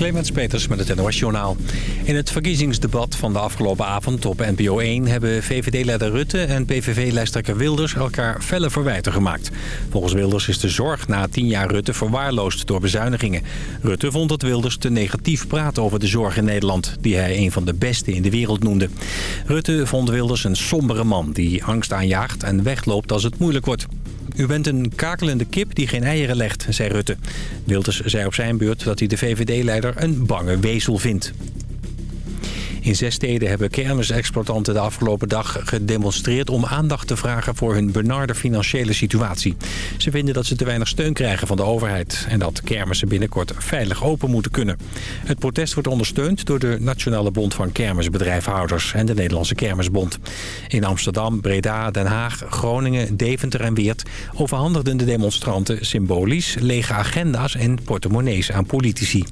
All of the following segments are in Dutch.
Clemens Peters met het NOS Journaal. In het verkiezingsdebat van de afgelopen avond op NPO 1... hebben VVD-leider Rutte en PVV-lijsttrekker Wilders elkaar felle verwijten gemaakt. Volgens Wilders is de zorg na tien jaar Rutte verwaarloosd door bezuinigingen. Rutte vond dat Wilders te negatief praat over de zorg in Nederland... die hij een van de beste in de wereld noemde. Rutte vond Wilders een sombere man die angst aanjaagt en wegloopt als het moeilijk wordt. U bent een kakelende kip die geen eieren legt, zei Rutte. Wilders zei op zijn beurt dat hij de VVD-leider een bange wezel vindt. In zes steden hebben kermisexploitanten de afgelopen dag gedemonstreerd... om aandacht te vragen voor hun benarde financiële situatie. Ze vinden dat ze te weinig steun krijgen van de overheid... en dat kermissen binnenkort veilig open moeten kunnen. Het protest wordt ondersteund door de Nationale Bond van Kermisbedrijfhouders... en de Nederlandse Kermisbond. In Amsterdam, Breda, Den Haag, Groningen, Deventer en Weert... overhandigden de demonstranten symbolisch lege agenda's en portemonnees aan politici.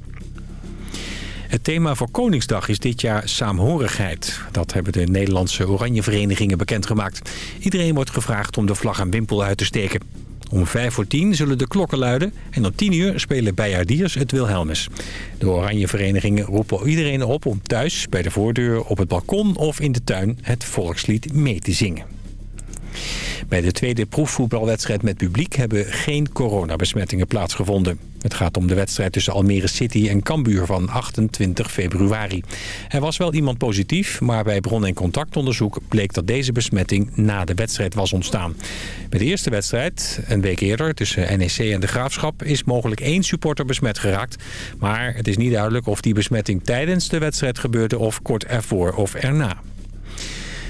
Het thema voor Koningsdag is dit jaar saamhorigheid. Dat hebben de Nederlandse Oranjeverenigingen bekendgemaakt. Iedereen wordt gevraagd om de vlag en wimpel uit te steken. Om vijf voor tien zullen de klokken luiden en om tien uur spelen Bijaardiers het Wilhelmus. De Oranjeverenigingen roepen iedereen op om thuis, bij de voordeur, op het balkon of in de tuin het volkslied mee te zingen. Bij de tweede proefvoetbalwedstrijd met publiek hebben geen coronabesmettingen plaatsgevonden. Het gaat om de wedstrijd tussen Almere City en Cambuur van 28 februari. Er was wel iemand positief, maar bij bron- en contactonderzoek bleek dat deze besmetting na de wedstrijd was ontstaan. Bij de eerste wedstrijd, een week eerder, tussen NEC en de Graafschap, is mogelijk één supporter besmet geraakt. Maar het is niet duidelijk of die besmetting tijdens de wedstrijd gebeurde of kort ervoor of erna.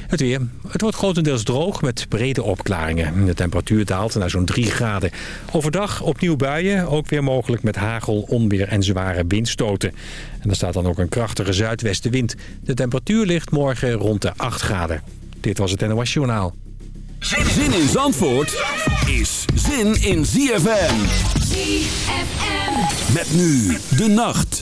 Het weer. Het wordt grotendeels droog met brede opklaringen. De temperatuur daalt naar zo'n 3 graden. Overdag opnieuw buien, ook weer mogelijk met hagel, onweer en zware windstoten. En er staat dan ook een krachtige zuidwestenwind. De temperatuur ligt morgen rond de 8 graden. Dit was het NOS Journaal. Zin in Zandvoort is zin in ZFM. ZFM. Met nu de nacht.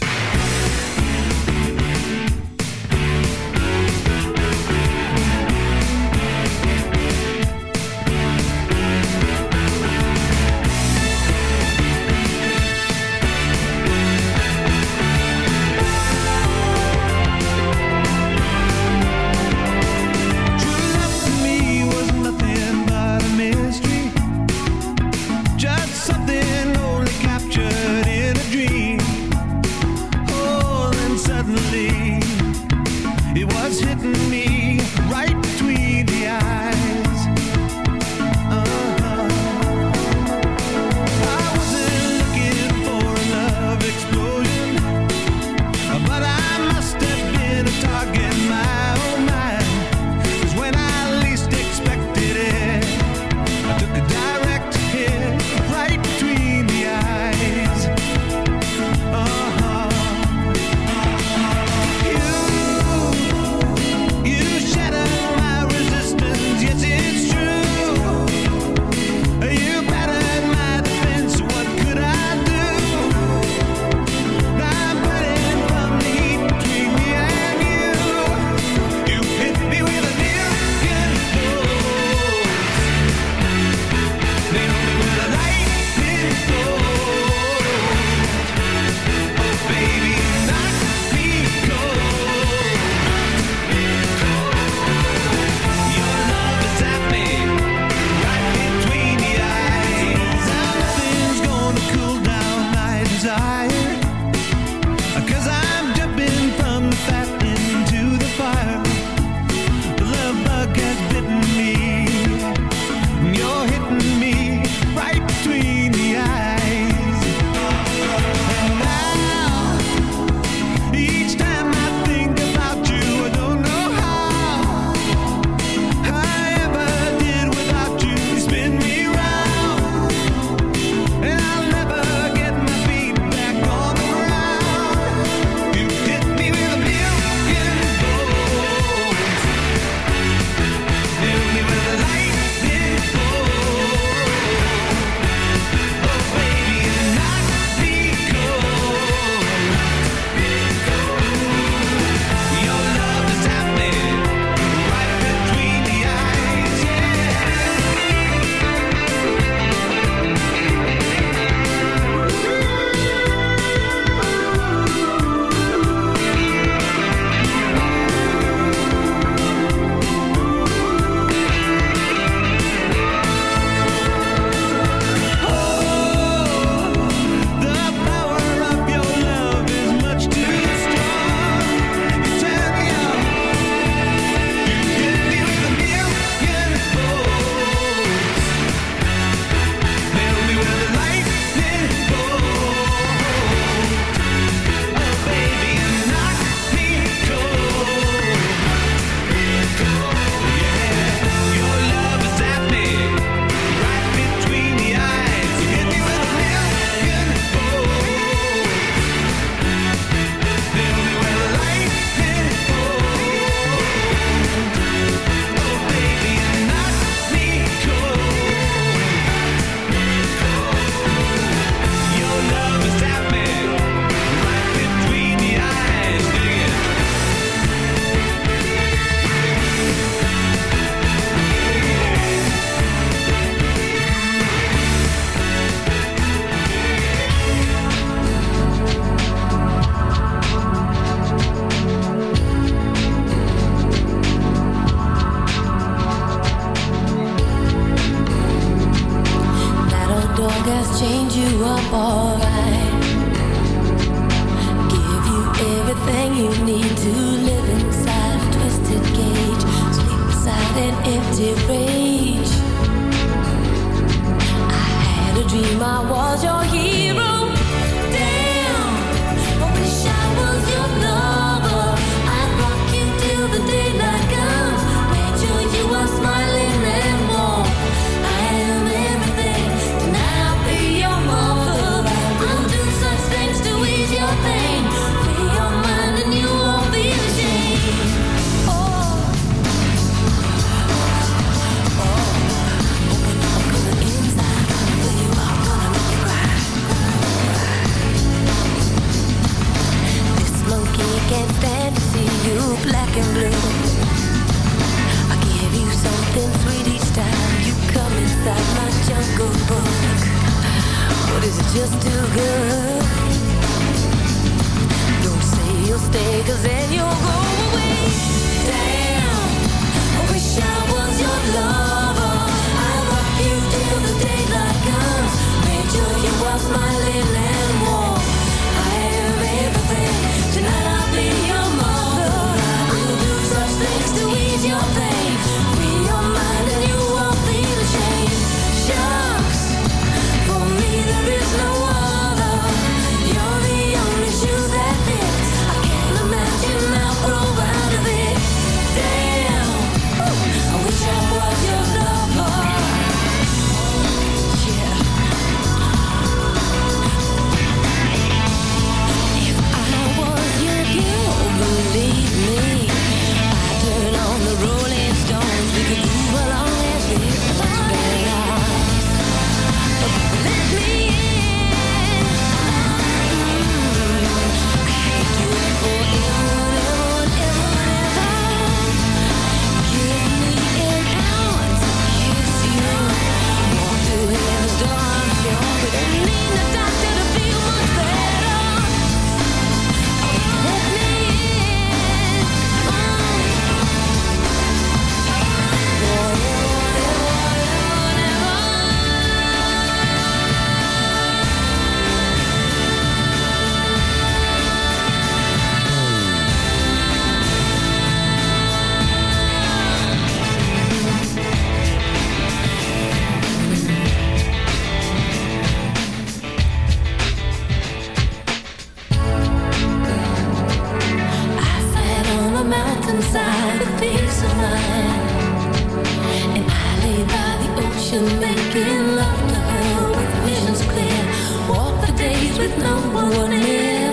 She's making love to her with visions clear. Walk the days with no one near.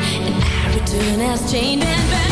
And I return as chained and bound.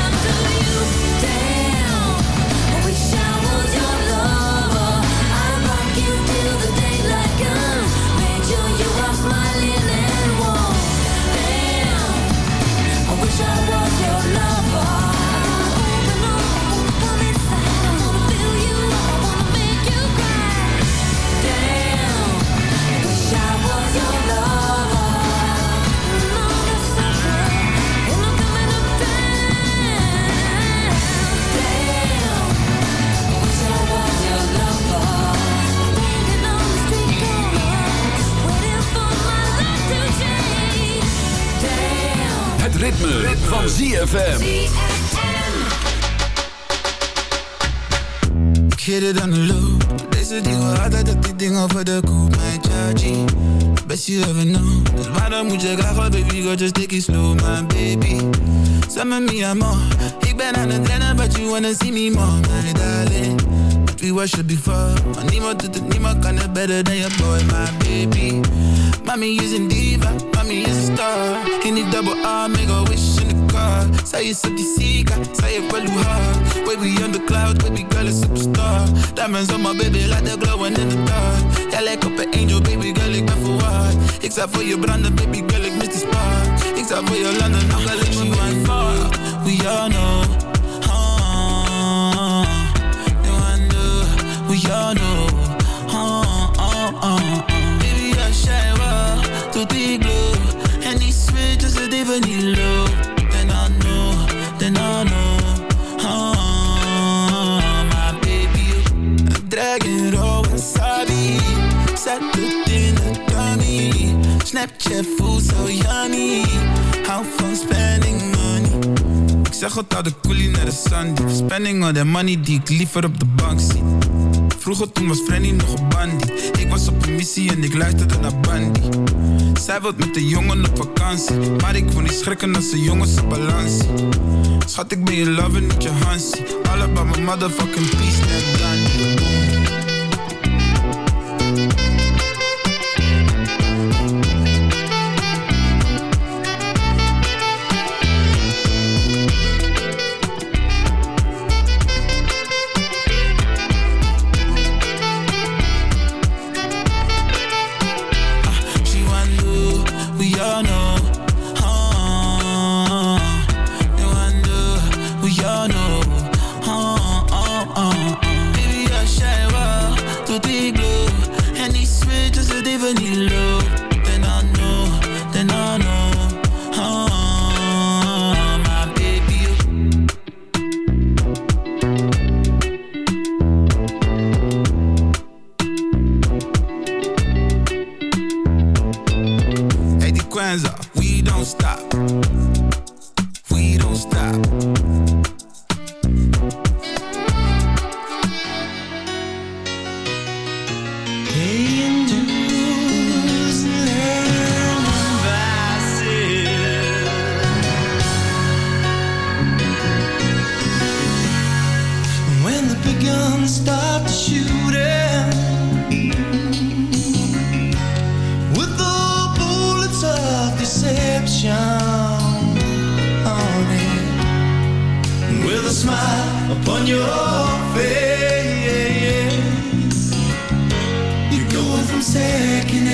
ZFM. Ik hit it on the loop. Deze dingen altijd dat die dingen voor de koop. Mijn chargy. Best you ever know. Dus waarom moet je graag baby, go just take it slow, my baby. Some me, I'm Ik ben aan het rennen, but you wanna see me more, my darling. But we worship before. Maar niemand doet het, niemand kan het better than your boy, my baby. Mommy is een diva, mommy is a star. Die double R, make a wish in the car. Is op die zieke, zij heeft wel hoe hard. Baby on the cloud, baby girl is superstar. Diamonds on my baby, like they're glowing in the dark. Jij lijkt op angel, baby girl, ik ben verwaard. Ik zou voor je branden, baby girl, ik mis die spark. Ik zou voor je landen, nog ik me mijn far. We all know. Uh, we all know. Tot die glow. Die switches, het even niet low. Then I know, then I know. Uh, my baby, I'm dragging raw wasabi. Zet het in de tummy. Snapchat voelt zo yummy. Hou van spending money. Ik zeg het al de coolie naar de sandy. Spending all that money die ik liever op de bank zie. Vroeger toen was Frenny nog een bandie. Ik was op een missie en ik luisterde naar Bandy. Zij wilt met de jongen op vakantie. Maar ik wil niet schrikken als de jongens op balansie. Schat, ik ben je lover, niet je Hansie. All about my motherfucking peace, Big stop shooting with the bullets of deception on it, with a smile upon your face, you're going from second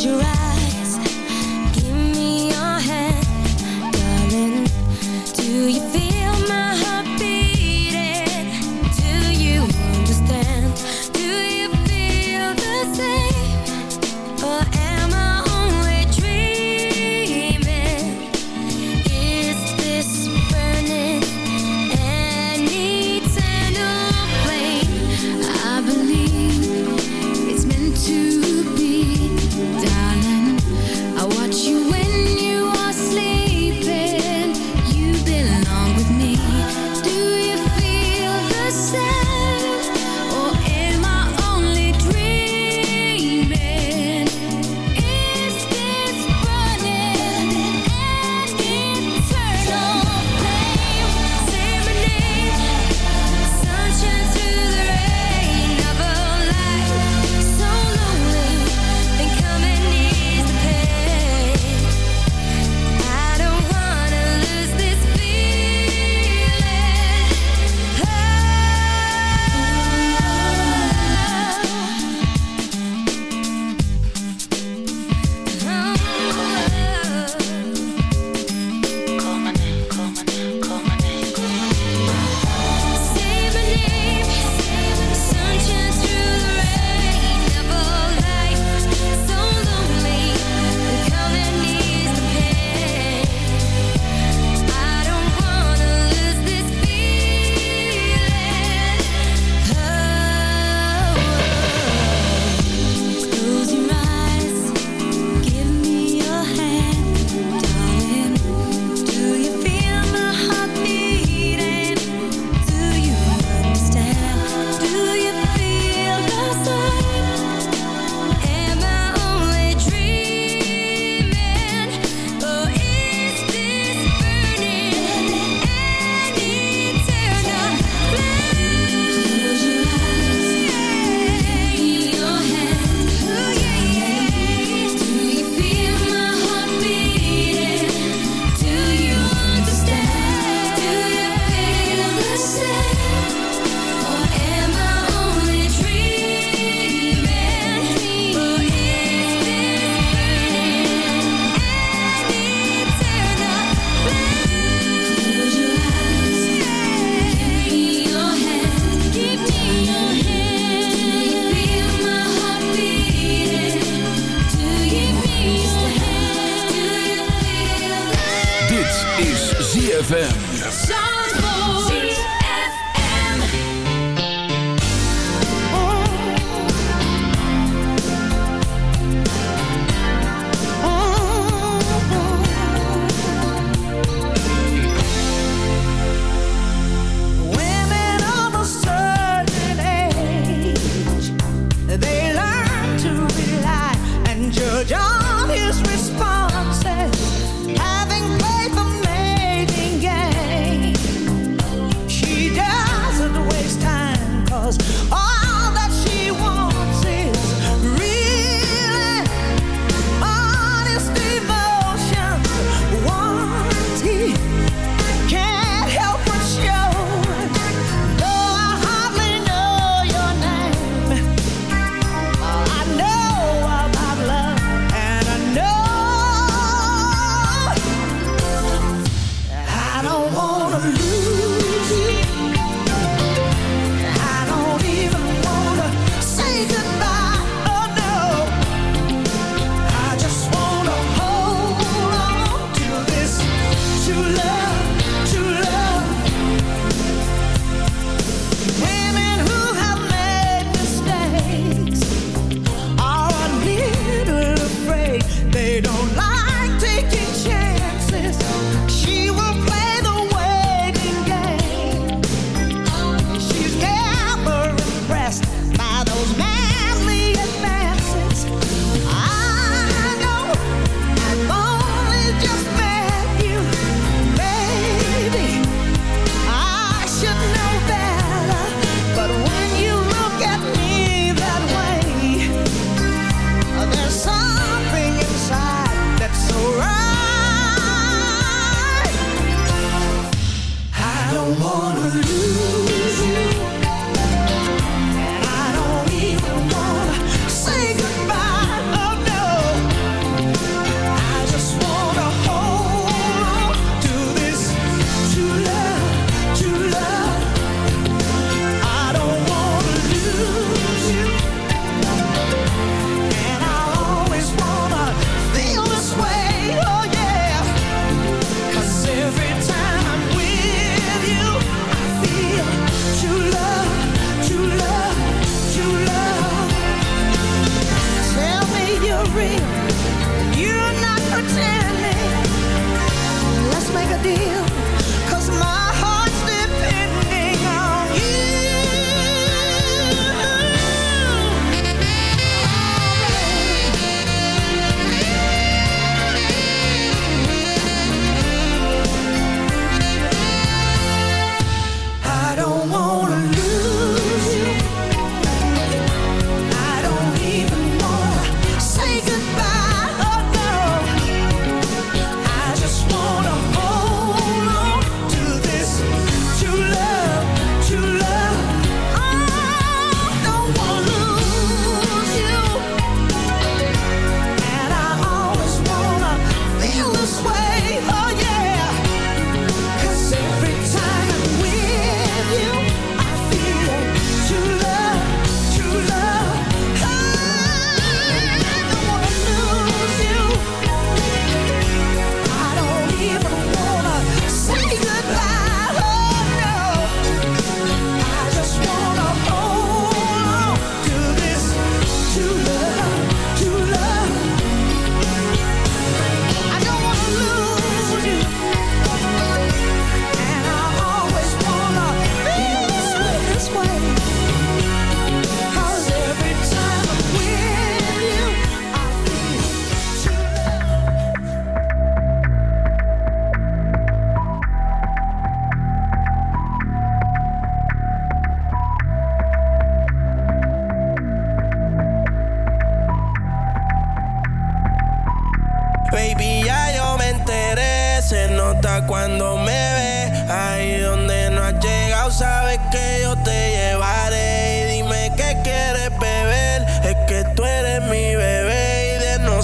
close your eyes.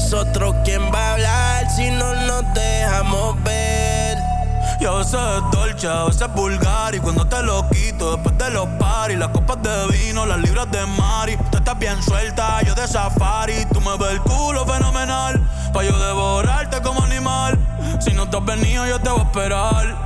nosotros quién va a hablar si no nos dejamos ver. Yo a veces es dolce, a veces es vulgar y cuando te lo quito después de los paris, las copas de vino, las libras de mari, tú estás bien suelta, yo de safari, tú me ves el culo fenomenal, pa yo devorarte como animal. Si no te has venido yo te voy a esperar.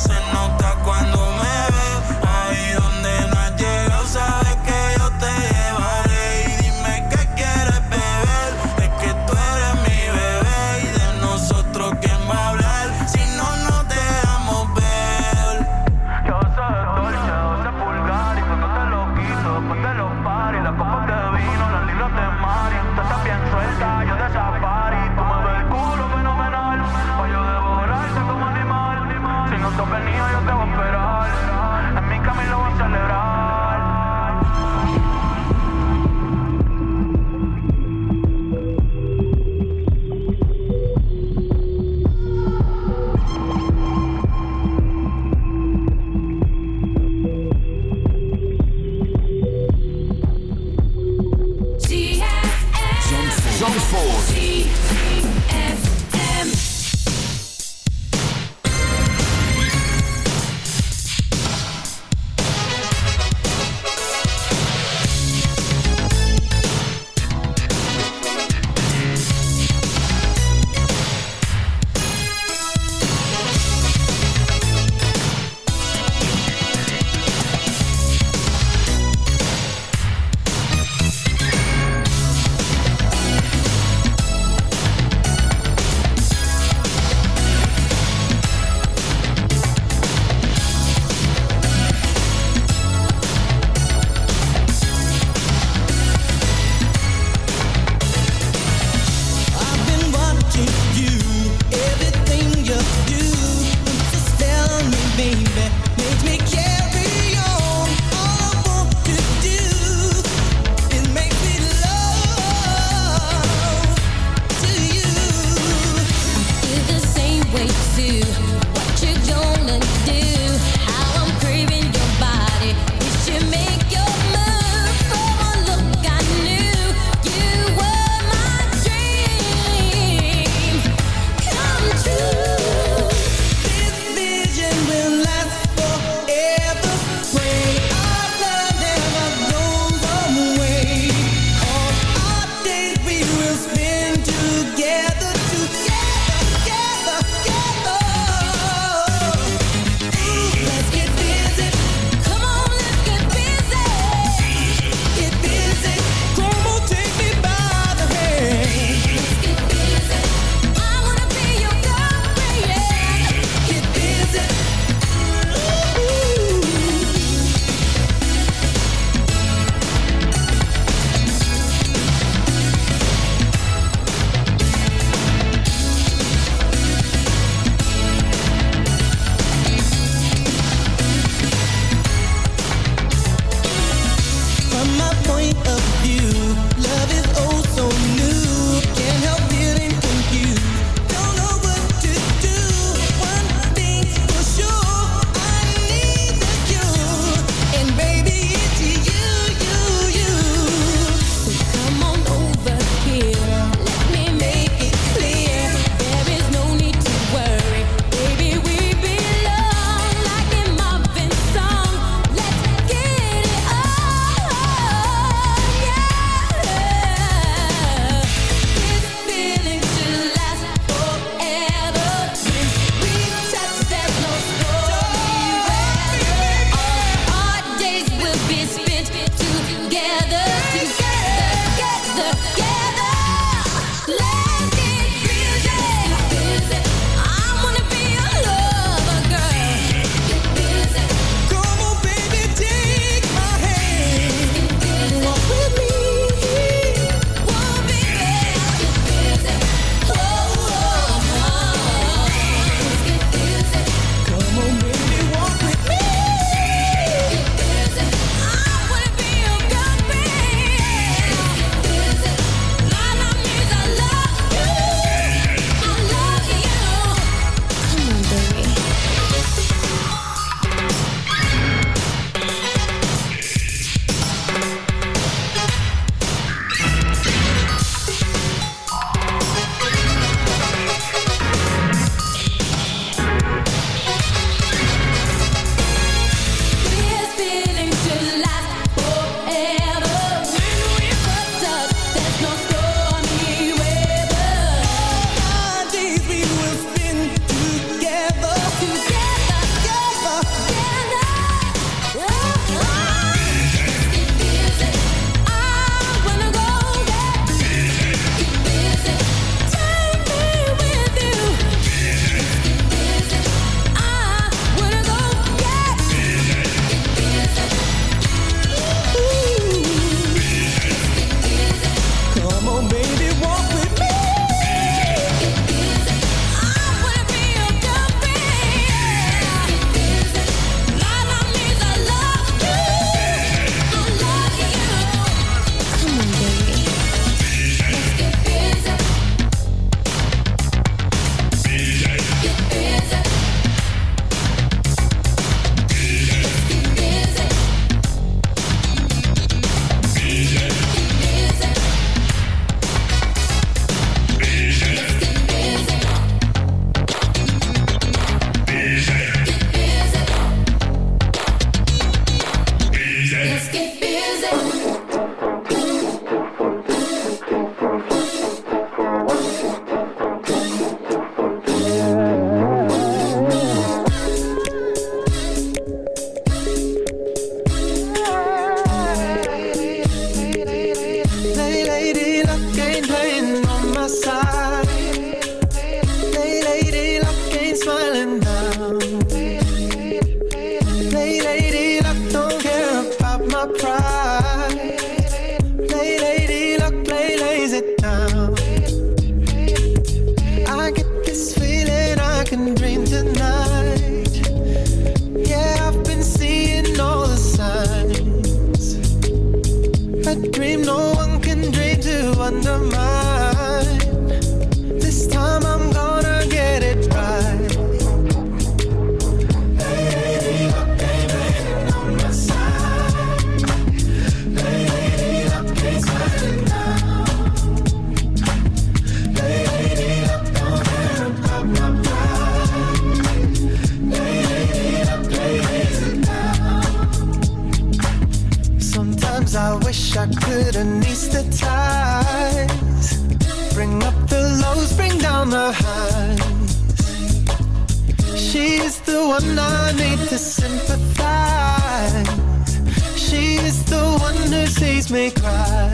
me cry.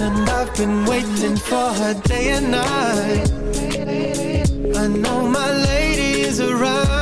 And I've been waiting for her day and night. I know my lady is around.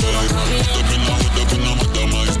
que na dá mais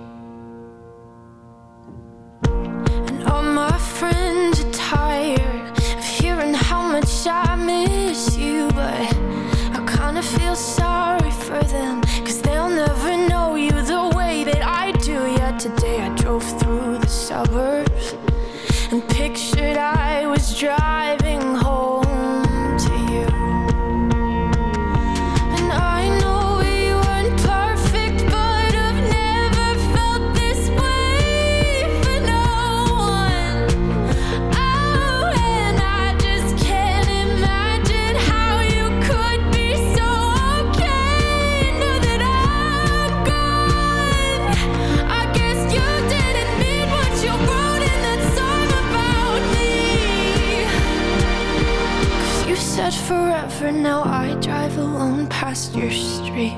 Your street.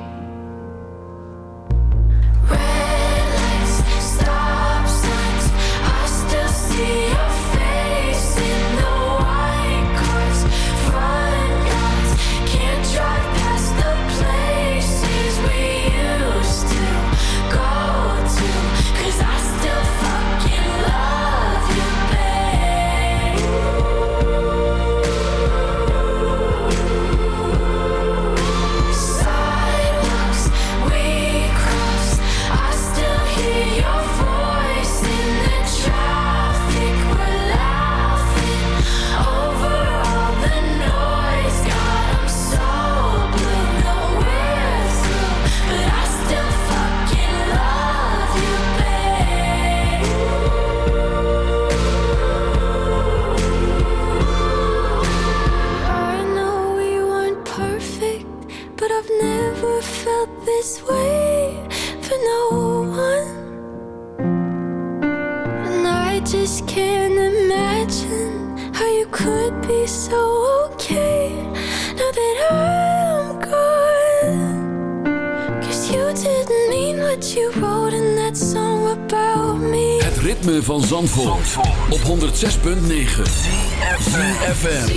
Zandvoort, op 106.9 ZFM.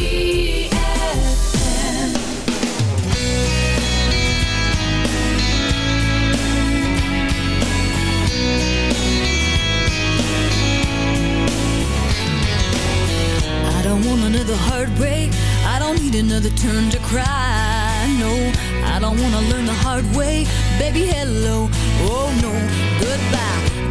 I don't want another heartbreak. I don't need another turn to cry. No, I don't want to learn the hard way. Baby, hello. Oh no, goodbye.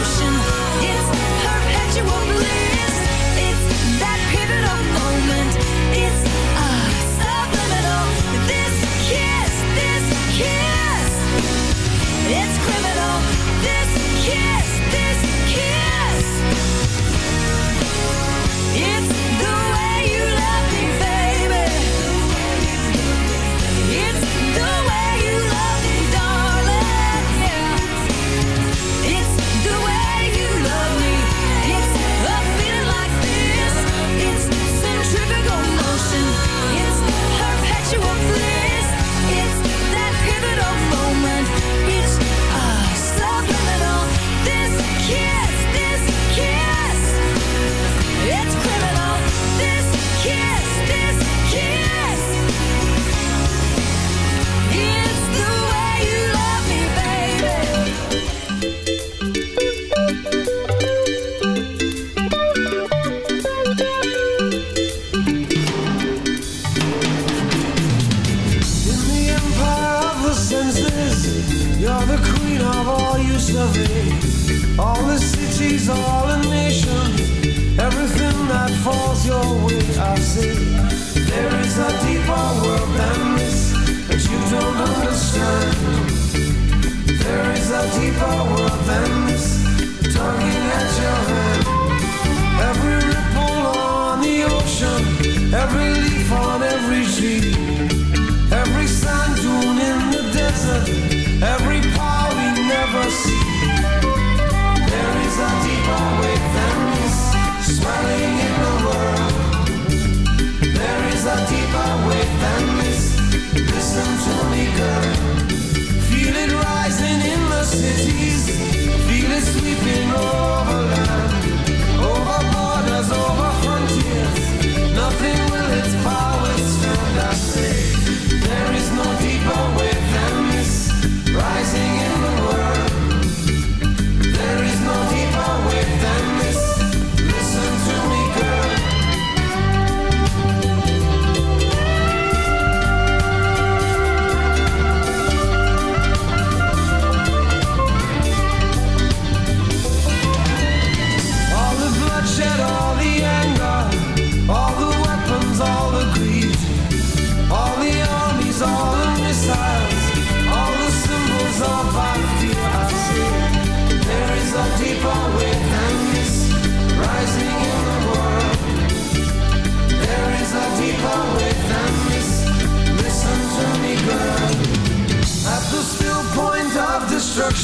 ocean. It's perpetual blue. listen to